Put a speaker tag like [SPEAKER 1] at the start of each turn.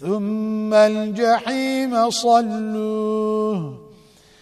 [SPEAKER 1] ثم الجحيم صلوه